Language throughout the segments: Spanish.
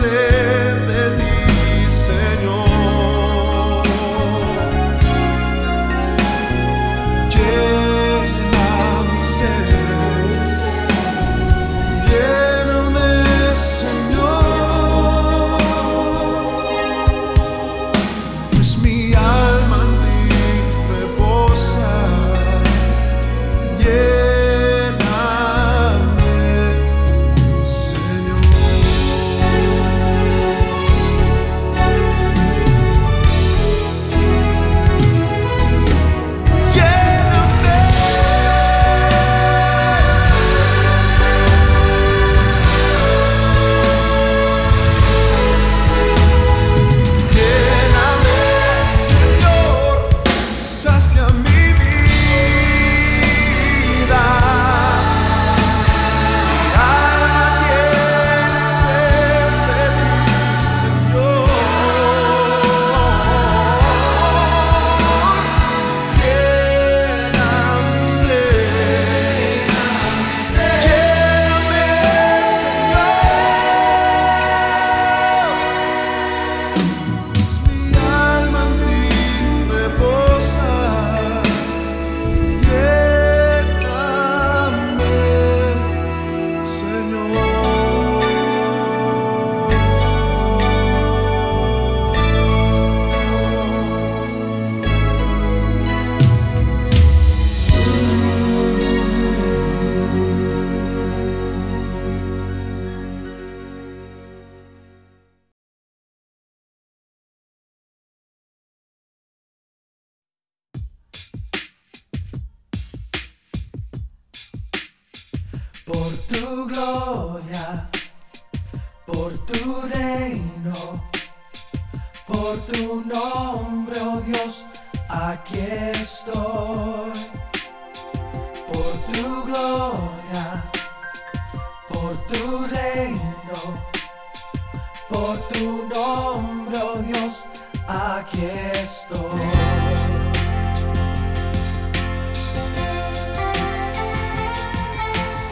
say. Por tu gloria, por tu reino, por tu nombre, oh Dios, aquí estoy. Por tu gloria, por tu reino, por tu nombre, oh Dios, aquí estoy.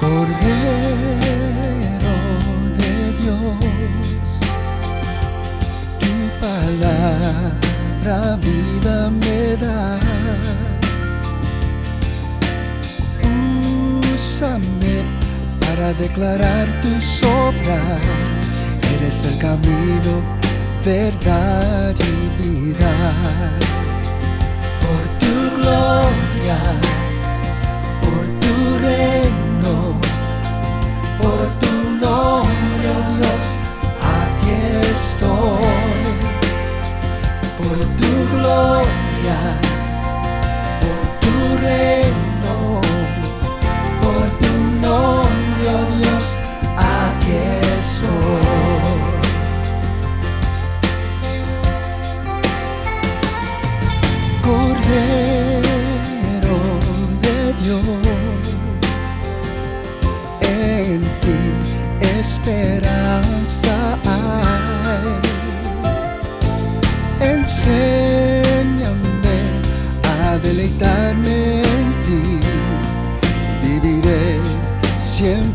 Cordero de Dios, tu palabra vida me da. Úsame para declarar tus obras. Eres el camino, verdad y vida. Por tu gloria, por tu Por tu gloria, por tu reino, por tu nombre, oh Dios, aquí estoy. Cordero de Dios, en ti esperanza Enséñame a deleitarme en ti, viviré siempre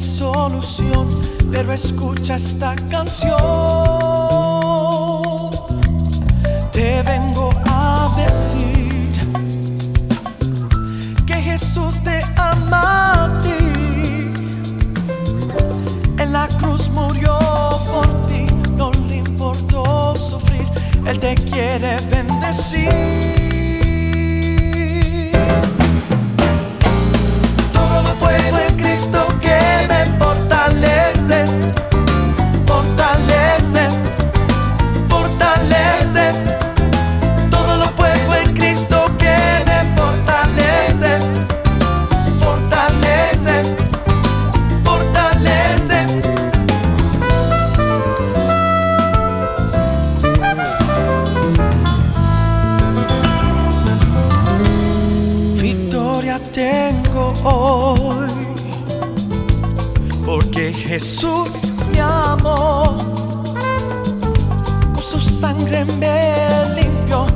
solución, pero escucha esta canción. Te vengo a decir que Jesús te ama a ti. En la cruz murió por ti, no le importó sufrir, Él te quiere bendecir. todo lo puedo en Cristo que Jesús me amó, con su sangre me limpió,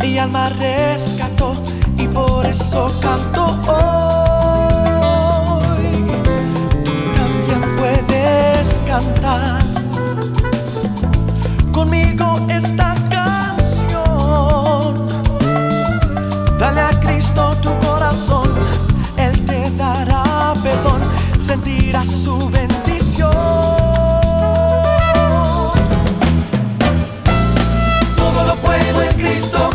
mi alma rescató y por eso canto hoy. Tú también puedes cantar conmigo esta canción. Dale a Cristo tu corazón, Él te dará perdón, sentirás su bendición. Cristo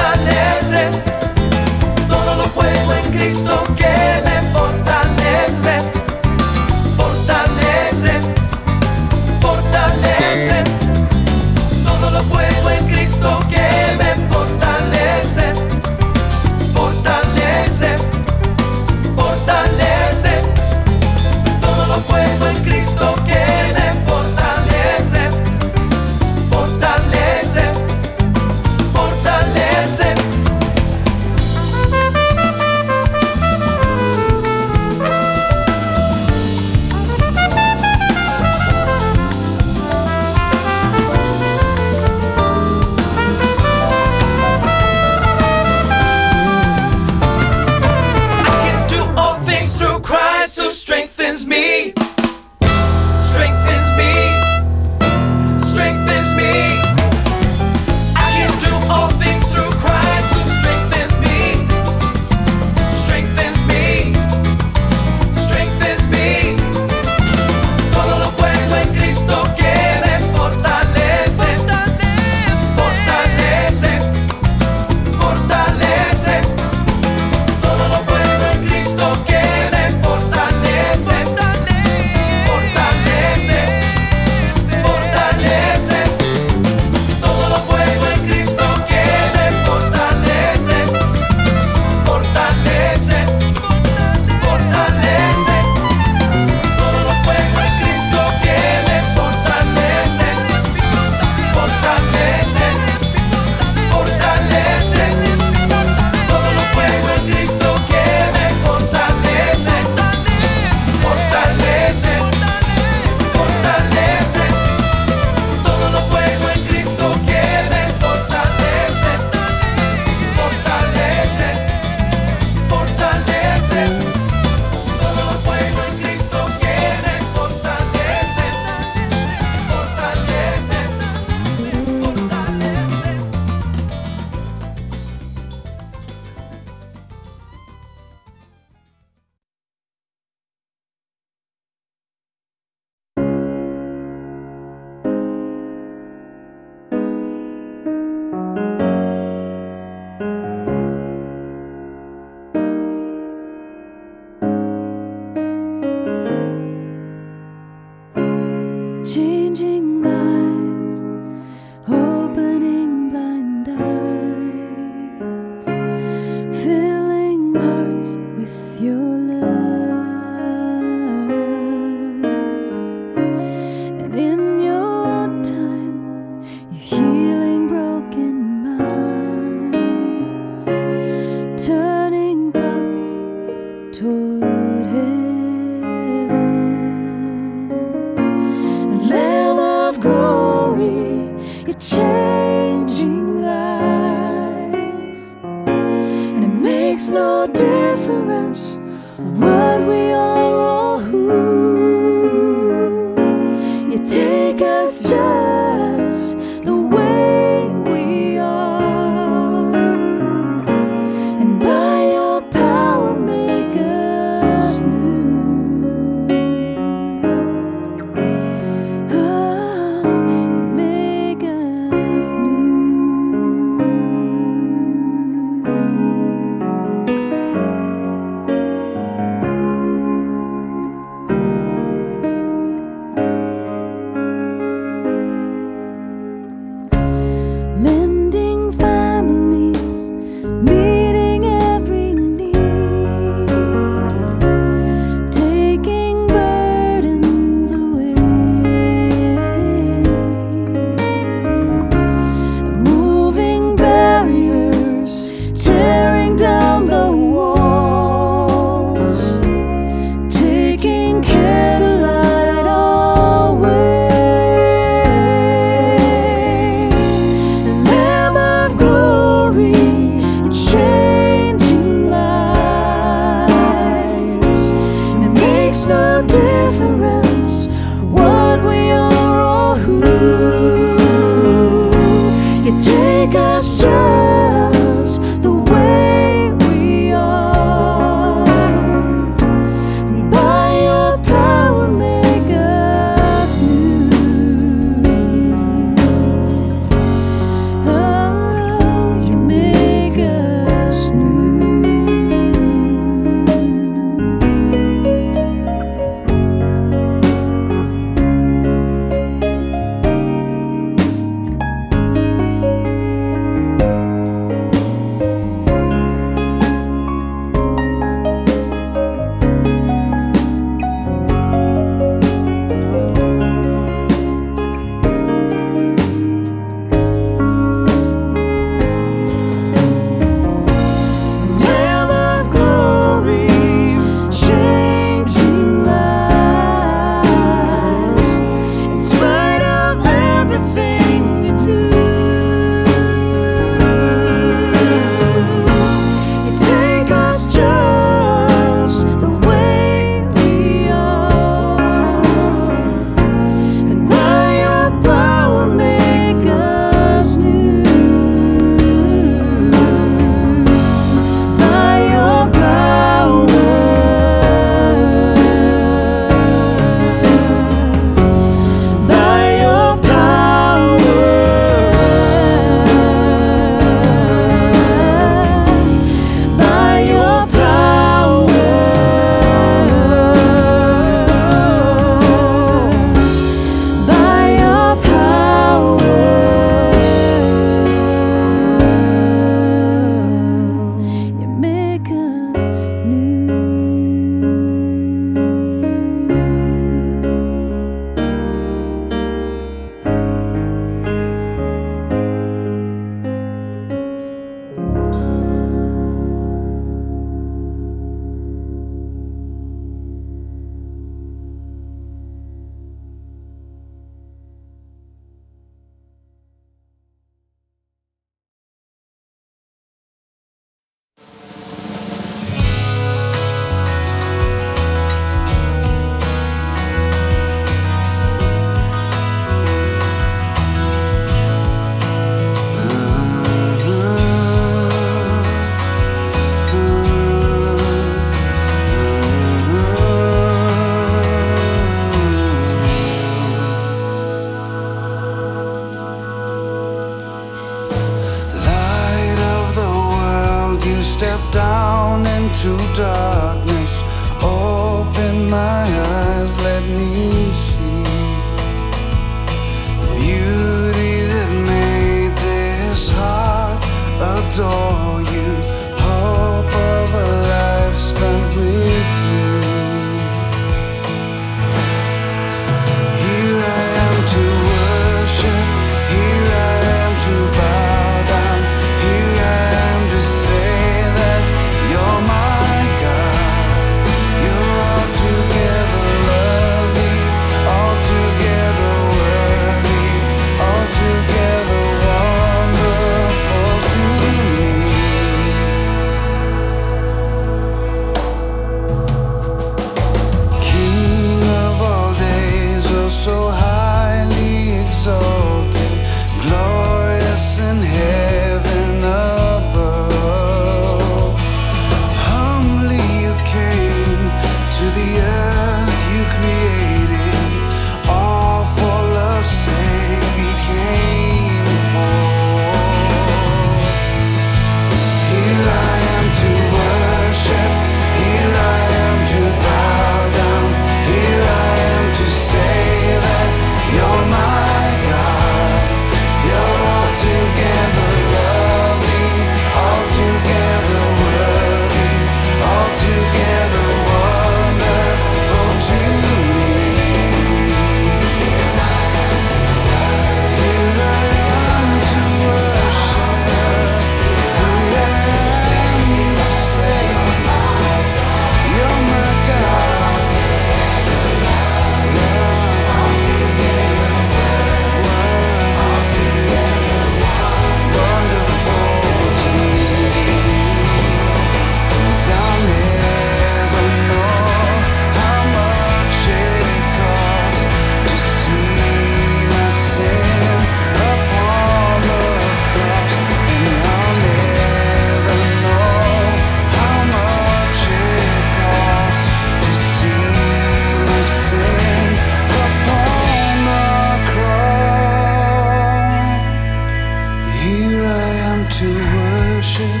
to worship,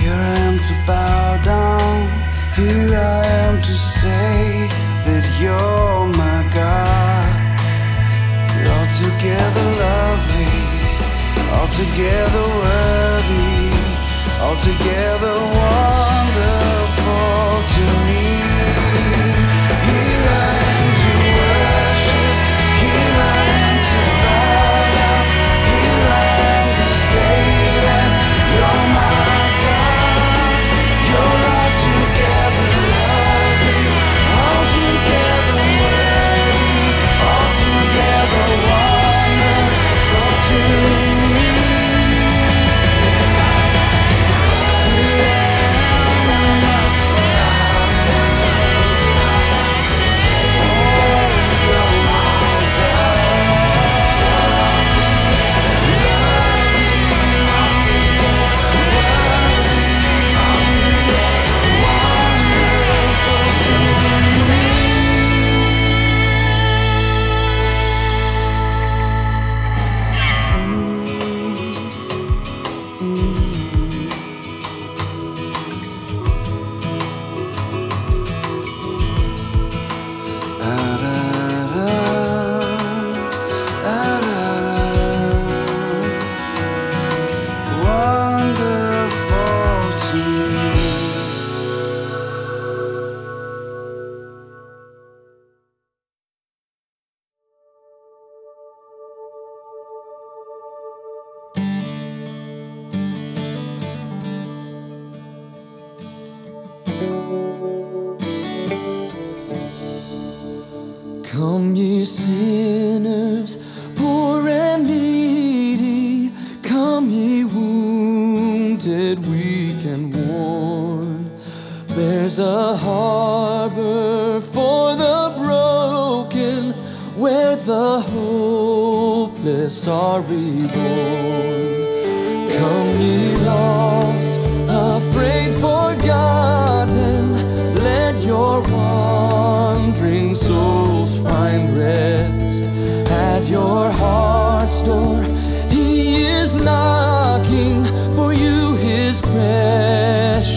here I am to bow down, here I am to say that you're my God. You're altogether lovely, altogether worthy, altogether wonderful to me. Come, ye sinners, poor and needy, come, ye wounded, weak and worn. There's a harbor for the broken where the hopeless are reborn.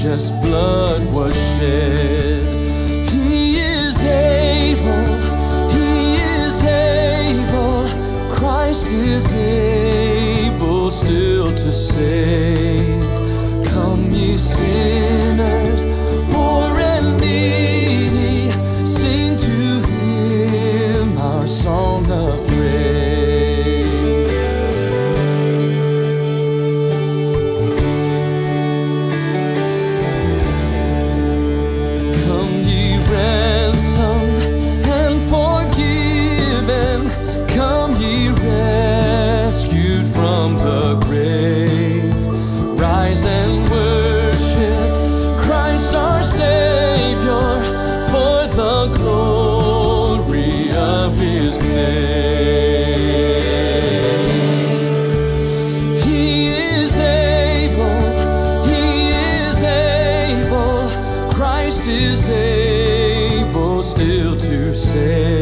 precious blood was shed. He is able, He is able, Christ is able still to save. Is able still to save.